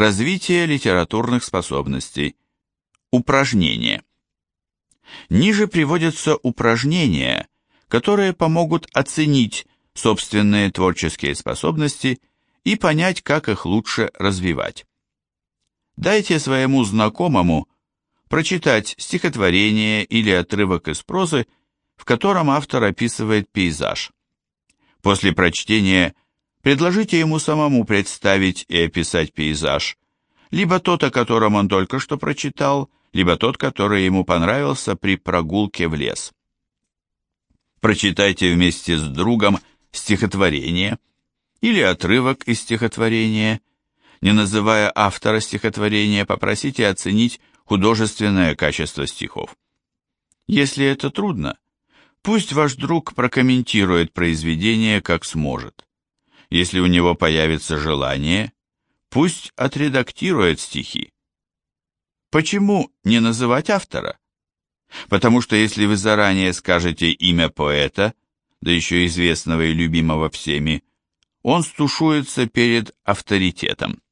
Развитие литературных способностей. Упражнения. Ниже приводятся упражнения, которые помогут оценить собственные творческие способности и понять, как их лучше развивать. Дайте своему знакомому прочитать стихотворение или отрывок из прозы, в котором автор описывает пейзаж. После прочтения предложите ему самому представить и описать пейзаж, либо тот, о котором он только что прочитал, либо тот, который ему понравился при прогулке в лес. Прочитайте вместе с другом стихотворение или отрывок из стихотворения. Не называя автора стихотворения, попросите оценить художественное качество стихов. Если это трудно, пусть ваш друг прокомментирует произведение как сможет. Если у него появится желание, пусть отредактирует стихи. Почему не называть автора? Потому что если вы заранее скажете имя поэта, да еще известного и любимого всеми, он стушуется перед авторитетом.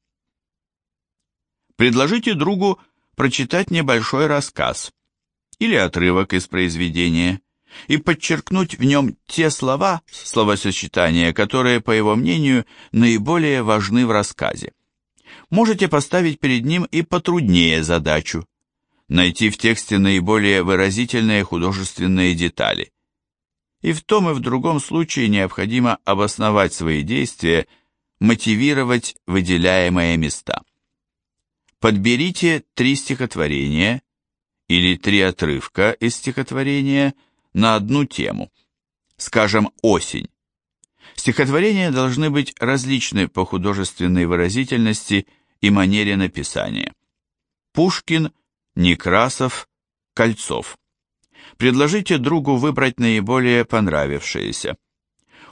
Предложите другу прочитать небольшой рассказ или отрывок из произведения и подчеркнуть в нем те слова, словосочетания, которые, по его мнению, наиболее важны в рассказе. Можете поставить перед ним и потруднее задачу – найти в тексте наиболее выразительные художественные детали. И в том и в другом случае необходимо обосновать свои действия, мотивировать выделяемые места. Подберите три стихотворения или три отрывка из стихотворения на одну тему, скажем, осень. Стихотворения должны быть различны по художественной выразительности и манере написания. Пушкин, Некрасов, Кольцов. Предложите другу выбрать наиболее понравившееся.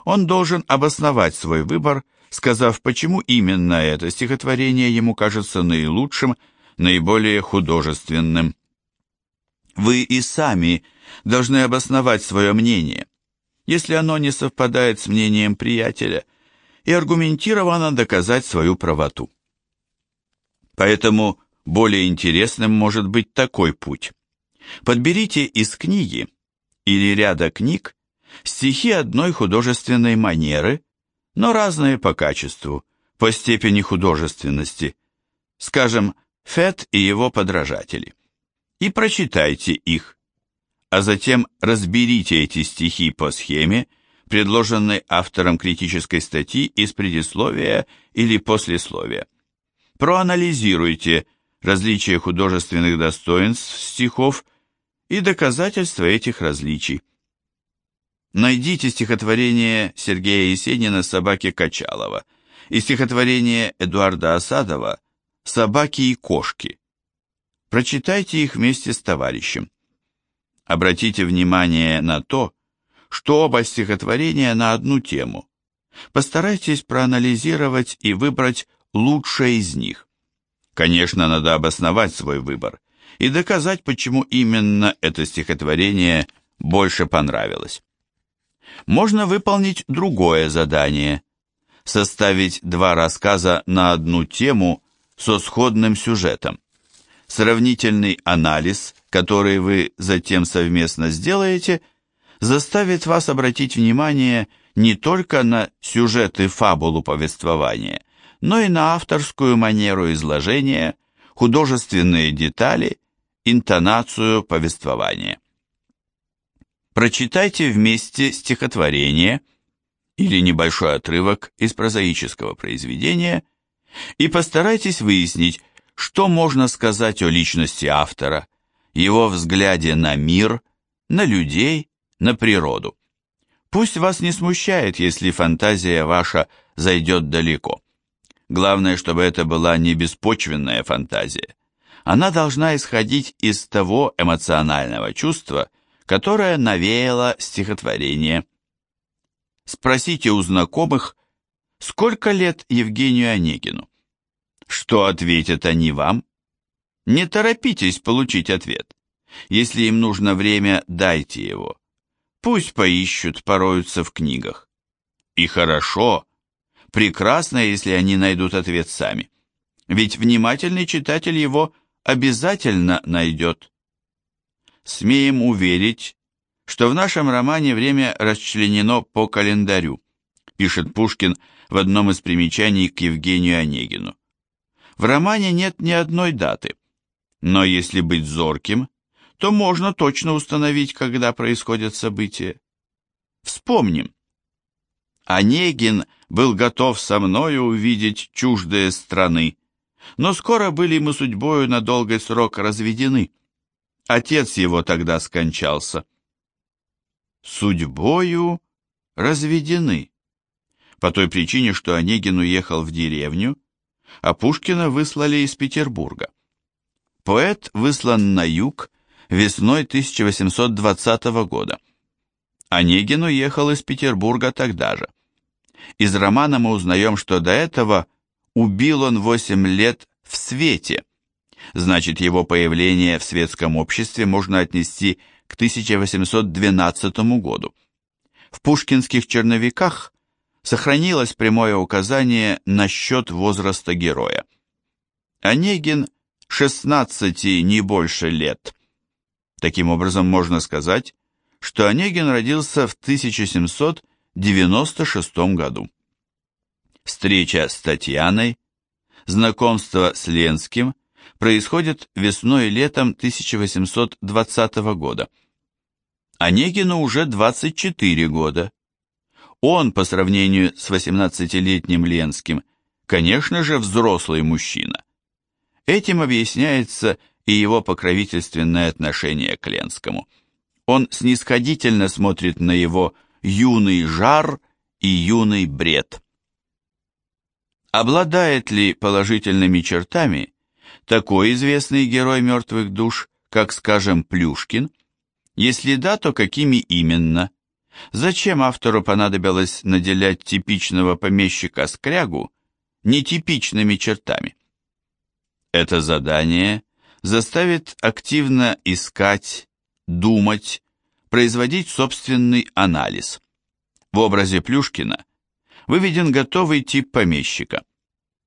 Он должен обосновать свой выбор, сказав, почему именно это стихотворение ему кажется наилучшим, наиболее художественным. Вы и сами должны обосновать свое мнение, если оно не совпадает с мнением приятеля, и аргументированно доказать свою правоту. Поэтому более интересным может быть такой путь. Подберите из книги или ряда книг стихи одной художественной манеры, но разные по качеству, по степени художественности, скажем, Фет и его подражатели, и прочитайте их, а затем разберите эти стихи по схеме, предложенной автором критической статьи из предисловия или послесловия. Проанализируйте различия художественных достоинств стихов и доказательства этих различий. Найдите стихотворение Сергея Есенина «Собаки Качалова» и стихотворение Эдуарда Осадова «Собаки и кошки». Прочитайте их вместе с товарищем. Обратите внимание на то, что оба стихотворения на одну тему. Постарайтесь проанализировать и выбрать лучшее из них. Конечно, надо обосновать свой выбор и доказать, почему именно это стихотворение больше понравилось. Можно выполнить другое задание – составить два рассказа на одну тему со сходным сюжетом. Сравнительный анализ, который вы затем совместно сделаете, заставит вас обратить внимание не только на сюжет и фабулу повествования, но и на авторскую манеру изложения, художественные детали, интонацию повествования. Прочитайте вместе стихотворение или небольшой отрывок из прозаического произведения и постарайтесь выяснить, что можно сказать о личности автора, его взгляде на мир, на людей, на природу. Пусть вас не смущает, если фантазия ваша зайдет далеко. Главное, чтобы это была не беспочвенная фантазия. Она должна исходить из того эмоционального чувства, которое навеяло стихотворение. Спросите у знакомых, сколько лет Евгению Онегину. Что ответят они вам? Не торопитесь получить ответ. Если им нужно время, дайте его. Пусть поищут, пороются в книгах. И хорошо, прекрасно, если они найдут ответ сами. ведь внимательный читатель его обязательно найдет. Смеем уверить, что в нашем романе время расчленено по календарю, пишет Пушкин в одном из примечаний к Евгению Онегину. В романе нет ни одной даты, но если быть зорким, то можно точно установить, когда происходят события. Вспомним. Онегин был готов со мною увидеть чуждые страны, но скоро были мы судьбою на долгий срок разведены. Отец его тогда скончался. Судьбою разведены. По той причине, что Онегин уехал в деревню, а Пушкина выслали из Петербурга. Поэт выслан на юг весной 1820 года. Онегин уехал из Петербурга тогда же. Из романа мы узнаем, что до этого убил он 8 лет в свете. Значит, его появление в светском обществе можно отнести к 1812 году. В пушкинских черновиках сохранилось прямое указание насчет возраста героя. Онегин 16 не больше лет. Таким образом, можно сказать, что Онегин родился в 1796 году. Встреча с Татьяной, знакомство с Ленским происходит весной и летом 1820 года. Онегину уже 24 года. Он, по сравнению с 18-летним Ленским, конечно же, взрослый мужчина. Этим объясняется и его покровительственное отношение к Ленскому. Он снисходительно смотрит на его юный жар и юный бред. Обладает ли положительными чертами такой известный герой мертвых душ, как, скажем, Плюшкин? Если да, то какими именно? Зачем автору понадобилось наделять типичного помещика-скрягу нетипичными чертами? Это задание заставит активно искать, думать, производить собственный анализ. В образе Плюшкина выведен готовый тип помещика.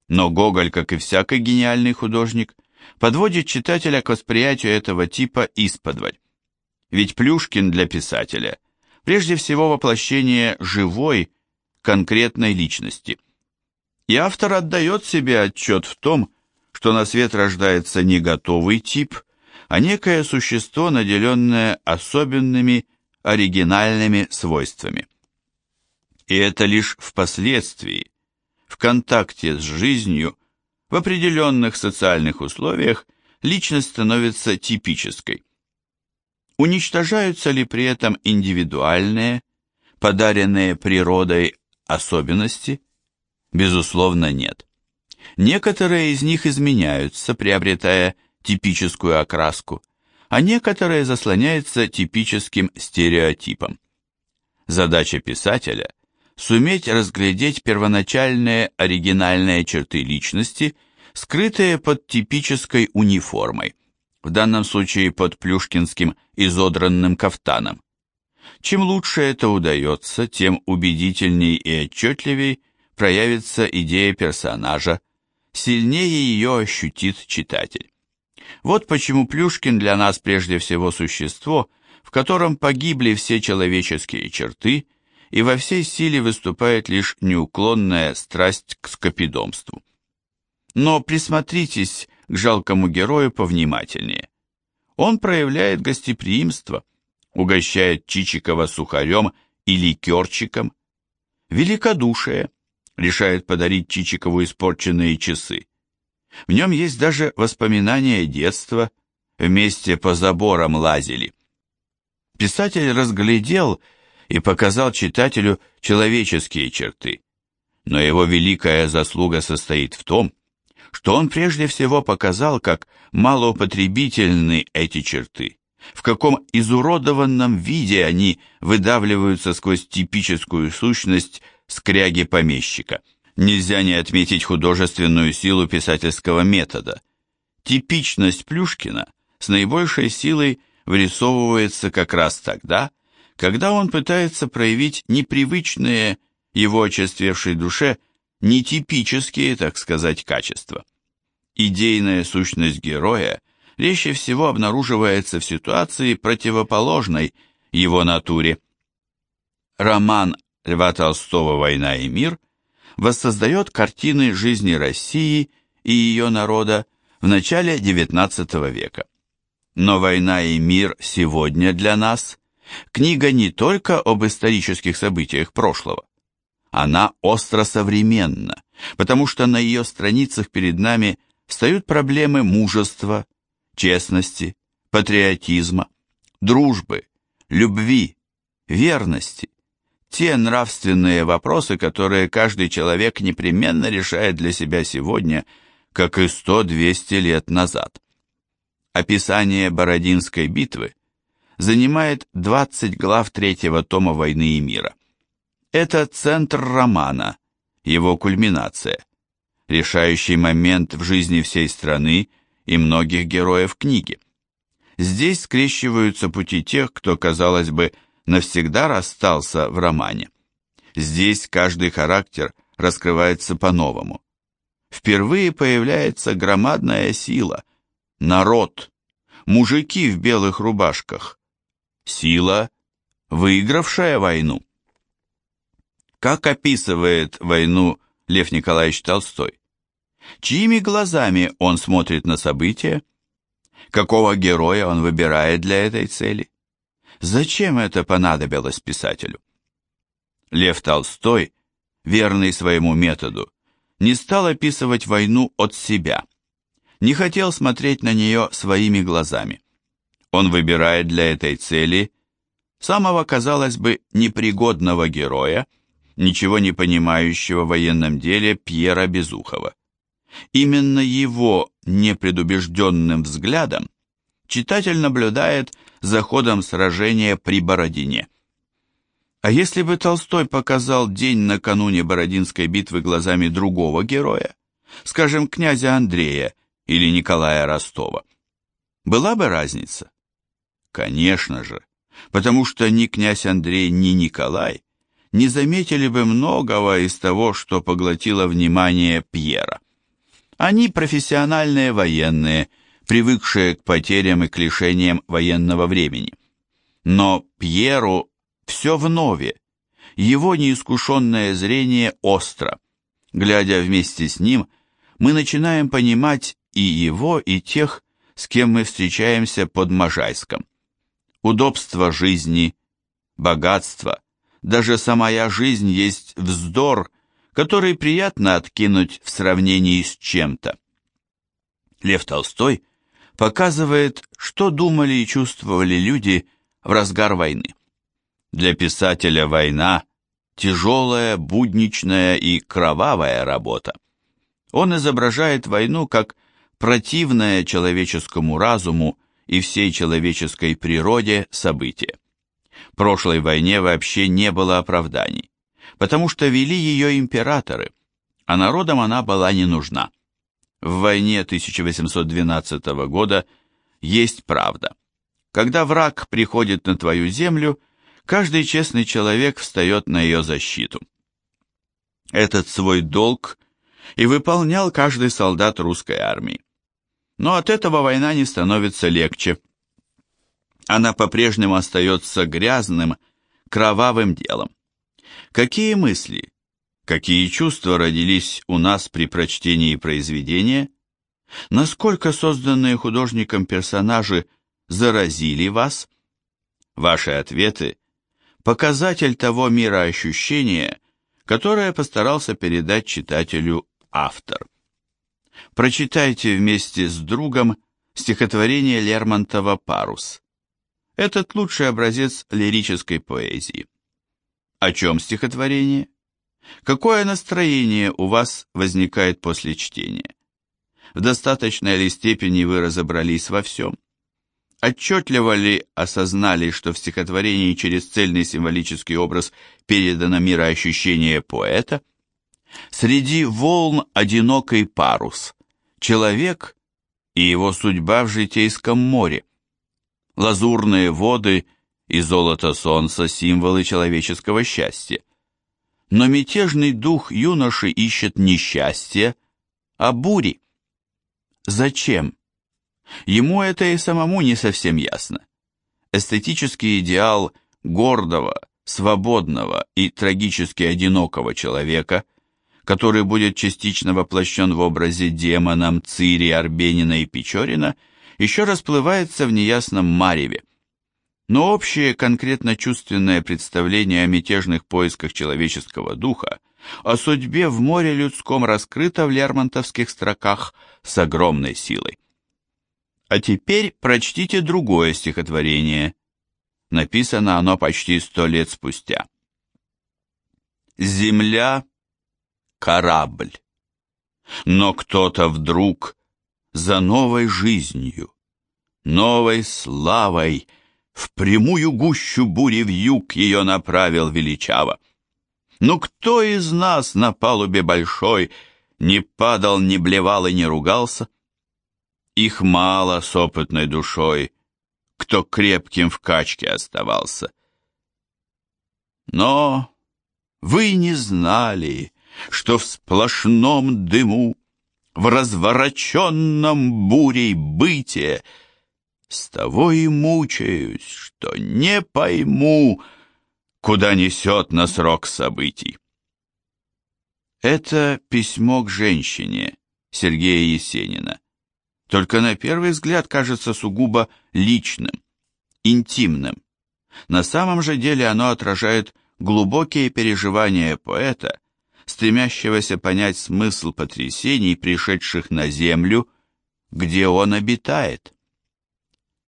Но Гоголь, как и всякий гениальный художник, подводит читателя к восприятию этого типа исподволь. Ведь Плюшкин для писателя прежде всего воплощение живой, конкретной личности. И автор отдает себе отчет в том, что на свет рождается не готовый тип, а некое существо, наделенное особенными, оригинальными свойствами. И это лишь впоследствии, в контакте с жизнью, в определенных социальных условиях, личность становится типической. Уничтожаются ли при этом индивидуальные, подаренные природой особенности? Безусловно, нет. Некоторые из них изменяются, приобретая типическую окраску, а некоторые заслоняются типическим стереотипом. Задача писателя суметь разглядеть первоначальные оригинальные черты личности, скрытые под типической униформой, в данном случае под плюшкинским изодранным кафтаном. Чем лучше это удается, тем убедительней и отчетливей проявится идея персонажа, сильнее ее ощутит читатель. Вот почему Плюшкин для нас прежде всего существо, в котором погибли все человеческие черты – и во всей силе выступает лишь неуклонная страсть к скопидомству. Но присмотритесь к жалкому герою повнимательнее. Он проявляет гостеприимство, угощает Чичикова сухарем и ликерчиком, великодушие, решает подарить Чичикову испорченные часы. В нем есть даже воспоминания детства, вместе по заборам лазили. Писатель разглядел и показал читателю человеческие черты. Но его великая заслуга состоит в том, что он прежде всего показал, как малоупотребительны эти черты, в каком изуродованном виде они выдавливаются сквозь типическую сущность скряги помещика. Нельзя не отметить художественную силу писательского метода. Типичность Плюшкина с наибольшей силой вырисовывается как раз тогда, когда он пытается проявить непривычные его очерствевшей душе, нетипические, так сказать, качества. Идейная сущность героя резче всего обнаруживается в ситуации, противоположной его натуре. Роман Льва Толстого «Война и мир» воссоздает картины жизни России и ее народа в начале XIX века. Но «Война и мир» сегодня для нас – книга не только об исторических событиях прошлого. Она остро современна, потому что на ее страницах перед нами встают проблемы мужества, честности, патриотизма, дружбы, любви, верности, те нравственные вопросы, которые каждый человек непременно решает для себя сегодня, как и 100-200 лет назад. Описание Бородинской битвы занимает 20 глав третьего тома «Войны и мира». Это центр романа, его кульминация, решающий момент в жизни всей страны и многих героев книги. Здесь скрещиваются пути тех, кто, казалось бы, навсегда расстался в романе. Здесь каждый характер раскрывается по-новому. Впервые появляется громадная сила, народ, мужики в белых рубашках. Сила, выигравшая войну. Как описывает войну Лев Николаевич Толстой? Чьими глазами он смотрит на события? Какого героя он выбирает для этой цели? Зачем это понадобилось писателю? Лев Толстой, верный своему методу, не стал описывать войну от себя, не хотел смотреть на нее своими глазами. Он выбирает для этой цели самого, казалось бы, непригодного героя, ничего не понимающего в военном деле Пьера Безухова. Именно его непредубежденным взглядом читатель наблюдает за ходом сражения при Бородине. А если бы Толстой показал день накануне Бородинской битвы глазами другого героя, скажем, князя Андрея или Николая Ростова, была бы разница? Конечно же, потому что ни князь Андрей, ни Николай не заметили бы многого из того, что поглотило внимание Пьера. Они профессиональные военные – привыкшие к потерям и к лишениям военного времени. Но Пьеру все вновь, его неискушенное зрение остро. Глядя вместе с ним, мы начинаем понимать и его, и тех, с кем мы встречаемся под Можайском. Удобство жизни, богатство, даже самая жизнь есть вздор, который приятно откинуть в сравнении с чем-то. Лев Толстой показывает, что думали и чувствовали люди в разгар войны. Для писателя война – тяжелая, будничная и кровавая работа. Он изображает войну как противное человеческому разуму и всей человеческой природе событие. Прошлой войне вообще не было оправданий, потому что вели ее императоры, а народам она была не нужна в войне 1812 года есть правда. Когда враг приходит на твою землю, каждый честный человек встает на ее защиту. Этот свой долг и выполнял каждый солдат русской армии. Но от этого война не становится легче. Она по-прежнему остается грязным, кровавым делом. Какие мысли, Какие чувства родились у нас при прочтении произведения? Насколько созданные художником персонажи заразили вас? Ваши ответы – показатель того мироощущения, которое постарался передать читателю автор. Прочитайте вместе с другом стихотворение Лермонтова «Парус». Этот лучший образец лирической поэзии. О чем стихотворение? Какое настроение у вас возникает после чтения? В достаточной ли степени вы разобрались во всем? Отчетливо ли осознали, что в стихотворении через цельный символический образ передано мироощущение поэта? Среди волн одинокий парус, человек и его судьба в житейском море. Лазурные воды и золото солнца – символы человеческого счастья но мятежный дух юноши ищет не счастья, а бури. Зачем? Ему это и самому не совсем ясно. Эстетический идеал гордого, свободного и трагически одинокого человека, который будет частично воплощен в образе демоном Цири, Арбенина и Печорина, еще расплывается в неясном мареве. Но общее конкретно чувственное представление о мятежных поисках человеческого духа, о судьбе в море людском раскрыто в лермонтовских строках с огромной силой. А теперь прочтите другое стихотворение. Написано оно почти сто лет спустя. Земля — корабль. Но кто-то вдруг за новой жизнью, новой славой в прямую гущу бури в юг ее направил величаво. Но кто из нас на палубе большой не падал, не блевал и не ругался? Их мало с опытной душой, кто крепким в качке оставался. Но вы не знали, что в сплошном дыму, в развороченном бурей быте, с того и мучаюсь, что не пойму, куда несет нас рок событий. Это письмо к женщине Сергея Есенина только на первый взгляд кажется сугубо личным, интимным. На самом же деле оно отражает глубокие переживания поэта, стремящегося понять смысл потрясений, пришедших на землю, где он обитает.